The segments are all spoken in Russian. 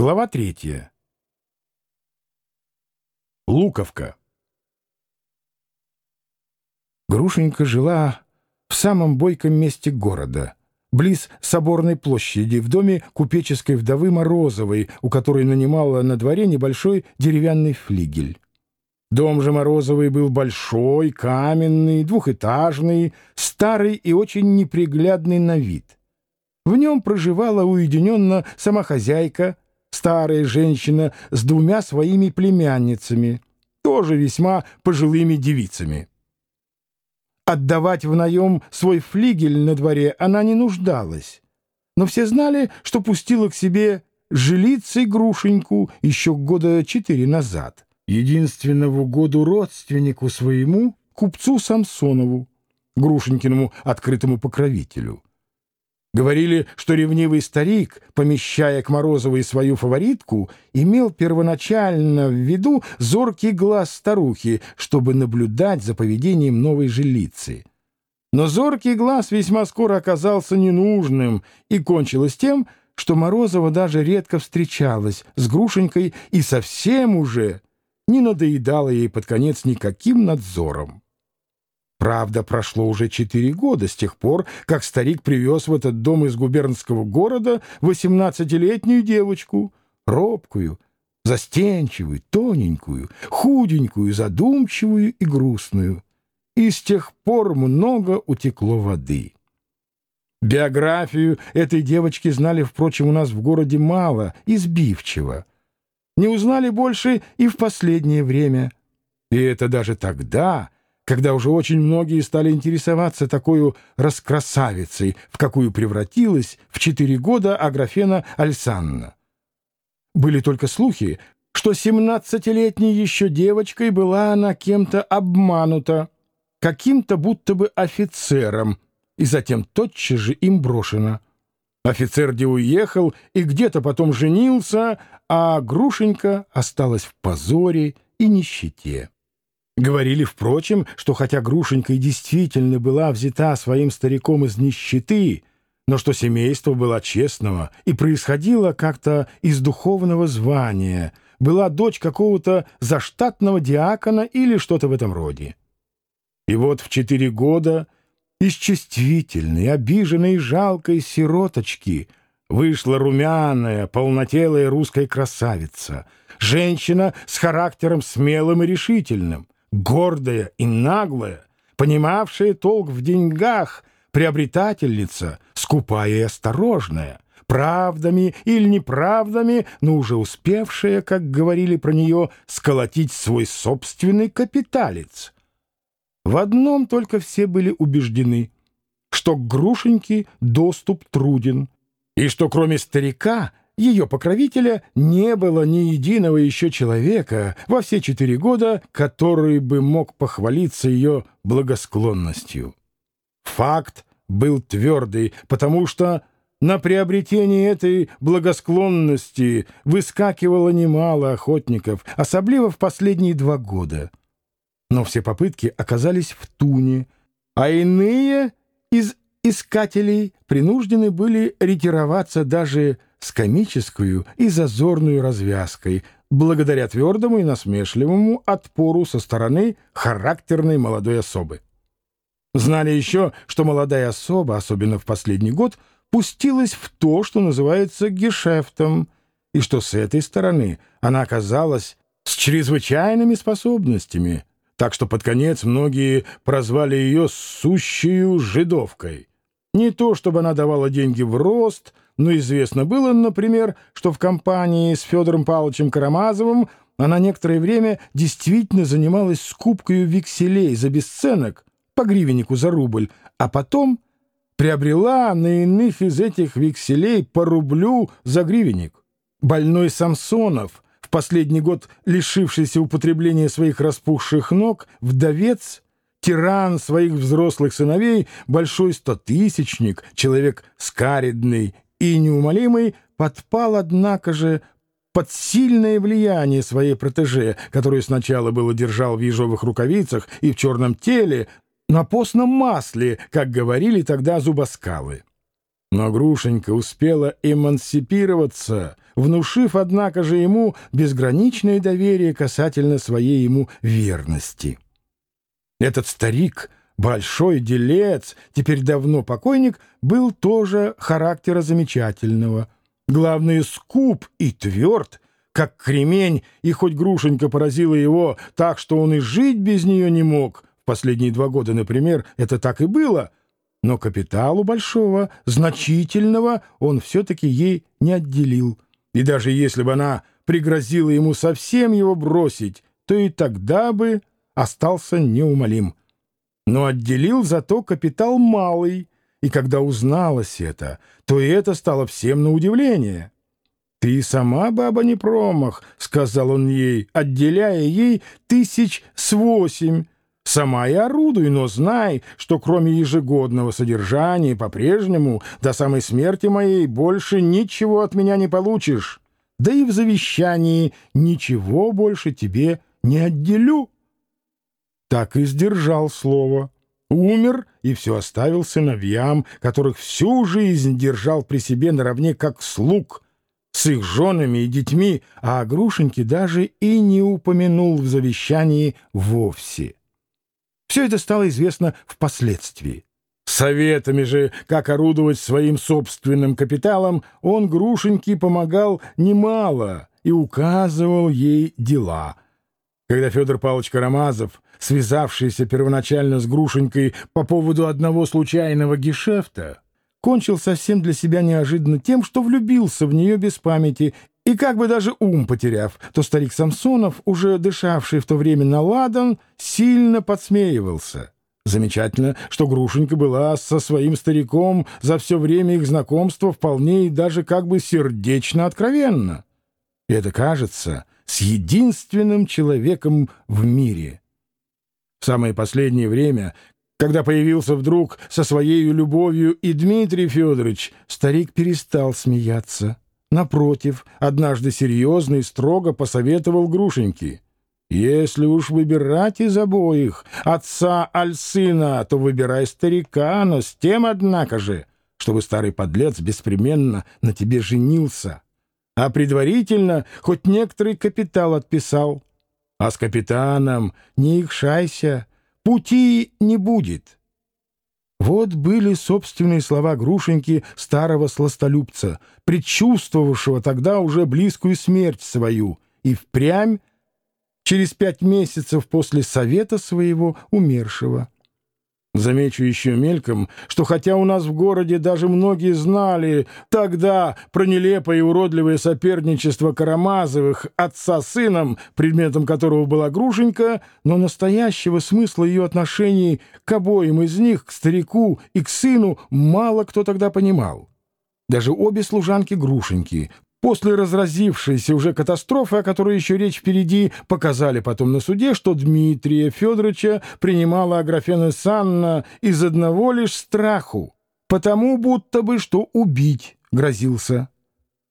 Глава третья. Луковка. Грушенька жила в самом бойком месте города, близ Соборной площади, в доме купеческой вдовы Морозовой, у которой нанимала на дворе небольшой деревянный флигель. Дом же Морозовой был большой, каменный, двухэтажный, старый и очень неприглядный на вид. В нем проживала уединенно сама хозяйка, старая женщина с двумя своими племянницами, тоже весьма пожилыми девицами. Отдавать в наем свой флигель на дворе она не нуждалась, но все знали, что пустила к себе жилицей Грушеньку еще года четыре назад, единственного году родственнику своему, купцу Самсонову, Грушенькиному открытому покровителю. Говорили, что ревнивый старик, помещая к Морозовой свою фаворитку, имел первоначально в виду зоркий глаз старухи, чтобы наблюдать за поведением новой жилицы. Но зоркий глаз весьма скоро оказался ненужным и кончилось тем, что Морозова даже редко встречалась с Грушенькой и совсем уже не надоедала ей под конец никаким надзором. Правда, прошло уже четыре года с тех пор, как старик привез в этот дом из губернского города восемнадцатилетнюю девочку, робкую, застенчивую, тоненькую, худенькую, задумчивую и грустную. И с тех пор много утекло воды. Биографию этой девочки знали, впрочем, у нас в городе мало, избивчиво. Не узнали больше и в последнее время. И это даже тогда когда уже очень многие стали интересоваться такой раскрасавицей, в какую превратилась в четыре года Аграфена Альсанна. Были только слухи, что семнадцатилетней еще девочкой была она кем-то обманута, каким-то будто бы офицером, и затем тотчас же им брошена. Офицер где уехал и где-то потом женился, а Грушенька осталась в позоре и нищете. Говорили, впрочем, что хотя Грушенька и действительно была взята своим стариком из нищеты, но что семейство было честного и происходило как-то из духовного звания, была дочь какого-то заштатного диакона или что-то в этом роде. И вот в четыре года из чувствительной, обиженной и жалкой сироточки вышла румяная, полнотелая русская красавица, женщина с характером смелым и решительным, гордая и наглая, понимавшая толк в деньгах, приобретательница, скупая и осторожная, правдами или неправдами, но уже успевшая, как говорили про нее, сколотить свой собственный капиталец. В одном только все были убеждены, что к Грушеньке доступ труден, и что кроме старика ее покровителя не было ни единого еще человека во все четыре года, который бы мог похвалиться ее благосклонностью. Факт был твердый, потому что на приобретение этой благосклонности выскакивало немало охотников, особливо в последние два года. Но все попытки оказались в туне, а иные из искателей принуждены были ретироваться даже с комическую и зазорную развязкой, благодаря твердому и насмешливому отпору со стороны характерной молодой особы. Знали еще, что молодая особа, особенно в последний год, пустилась в то, что называется гешефтом, и что с этой стороны она оказалась с чрезвычайными способностями, так что под конец многие прозвали ее «сущую жидовкой». Не то, чтобы она давала деньги в рост, но известно было, например, что в компании с Федором Павловичем Карамазовым она некоторое время действительно занималась скупкой векселей за бесценок по гривеннику за рубль, а потом приобрела на иных из этих векселей по рублю за гривенник. Больной Самсонов, в последний год лишившийся употребления своих распухших ног, вдовец — тиран своих взрослых сыновей, большой стотысячник, человек скаридный и неумолимый, подпал, однако же, под сильное влияние своей протеже, которую сначала было держал в ежовых рукавицах и в черном теле, на постном масле, как говорили тогда зубоскалы. Но Грушенька успела эмансипироваться, внушив, однако же, ему безграничное доверие касательно своей ему верности. Этот старик, большой делец, теперь давно покойник, был тоже характера замечательного. Главное, скуп и тверд, как кремень, и хоть Грушенька поразила его так, что он и жить без нее не мог, в последние два года, например, это так и было — но капиталу большого, значительного, он все-таки ей не отделил. И даже если бы она пригрозила ему совсем его бросить, то и тогда бы остался неумолим. Но отделил зато капитал малый, и когда узналось это, то и это стало всем на удивление. «Ты сама, баба, не промах», — сказал он ей, отделяя ей тысяч с восемь, Сама и орудуй, но знай, что кроме ежегодного содержания по-прежнему до самой смерти моей больше ничего от меня не получишь. Да и в завещании ничего больше тебе не отделю. Так и сдержал слово. Умер и все оставил сыновьям, которых всю жизнь держал при себе наравне как слуг, с их женами и детьми, а о Грушеньке даже и не упомянул в завещании вовсе. Все это стало известно впоследствии. Советами же, как орудовать своим собственным капиталом, он Грушеньке помогал немало и указывал ей дела. Когда Федор Павлович Карамазов, связавшийся первоначально с Грушенькой по поводу одного случайного гешефта, кончил совсем для себя неожиданно тем, что влюбился в нее без памяти и как бы даже ум потеряв, то старик Самсонов, уже дышавший в то время на ладан, сильно подсмеивался. Замечательно, что Грушенька была со своим стариком за все время их знакомства вполне и даже как бы сердечно откровенно. И это кажется с единственным человеком в мире. В самое последнее время, когда появился вдруг со своей любовью и Дмитрий Федорович, старик перестал смеяться. Напротив, однажды серьезно и строго посоветовал Грушеньке. «Если уж выбирать из обоих, отца аль сына, то выбирай старика, но с тем, однако же, чтобы старый подлец беспременно на тебе женился, а предварительно хоть некоторый капитал отписал. А с капитаном не ихшайся, пути не будет». Вот были собственные слова Грушеньки старого сластолюбца, предчувствовавшего тогда уже близкую смерть свою, и впрямь через пять месяцев после совета своего умершего. Замечу еще мельком, что хотя у нас в городе даже многие знали тогда про нелепое и уродливое соперничество Карамазовых отца с сыном, предметом которого была Грушенька, но настоящего смысла ее отношений к обоим из них, к старику и к сыну, мало кто тогда понимал. Даже обе служанки Грушеньки, После разразившейся уже катастрофы, о которой еще речь впереди, показали потом на суде, что Дмитрия Федоровича принимала Аграфена Санна из одного лишь страху, потому будто бы что убить грозился.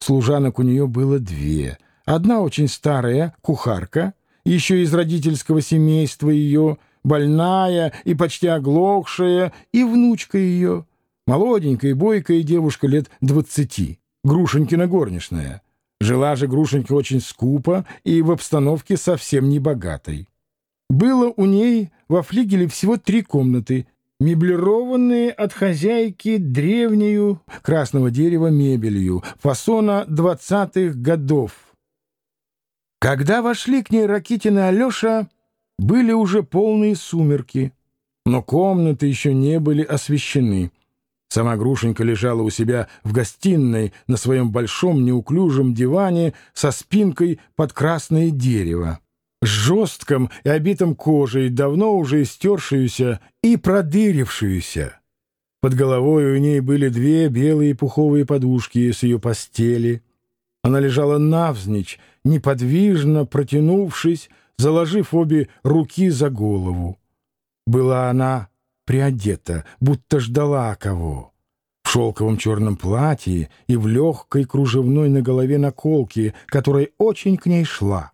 Служанок у нее было две. Одна очень старая, кухарка, еще из родительского семейства ее, больная и почти оглохшая, и внучка ее, молоденькая и бойкая девушка лет двадцати. Грушенькина горничная. Жила же Грушенька очень скупо и в обстановке совсем не богатой. Было у ней во флигеле всего три комнаты, меблированные от хозяйки древнюю красного дерева мебелью фасона двадцатых годов. Когда вошли к ней Ракитин и Алеша, были уже полные сумерки, но комнаты еще не были освещены. Сама Грушенька лежала у себя в гостиной на своем большом неуклюжем диване со спинкой под красное дерево, с жестком и обитым кожей, давно уже истершуюся и продырившуюся. Под головой у ней были две белые пуховые подушки с ее постели. Она лежала навзничь, неподвижно протянувшись, заложив обе руки за голову. Была она приодета, будто ждала кого. В шелковом черном платье и в легкой кружевной на голове наколке, которая очень к ней шла.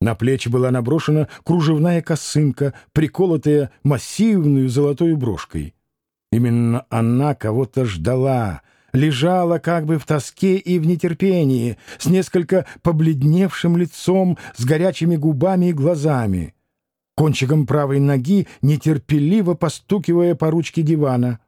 На плечи была наброшена кружевная косынка, приколотая массивную золотой брошкой. Именно она кого-то ждала, лежала как бы в тоске и в нетерпении, с несколько побледневшим лицом, с горячими губами и глазами, кончиком правой ноги, нетерпеливо постукивая по ручке дивана.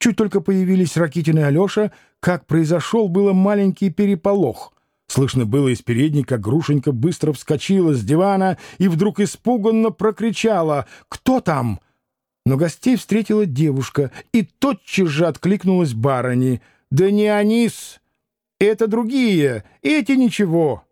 Чуть только появились Ракитин и Алеша, как произошел было маленький переполох. Слышно было из передней, как Грушенька быстро вскочила с дивана и вдруг испуганно прокричала «Кто там?». Но гостей встретила девушка, и тотчас же откликнулась барыни. «Да не они-с! Это другие! Эти ничего!»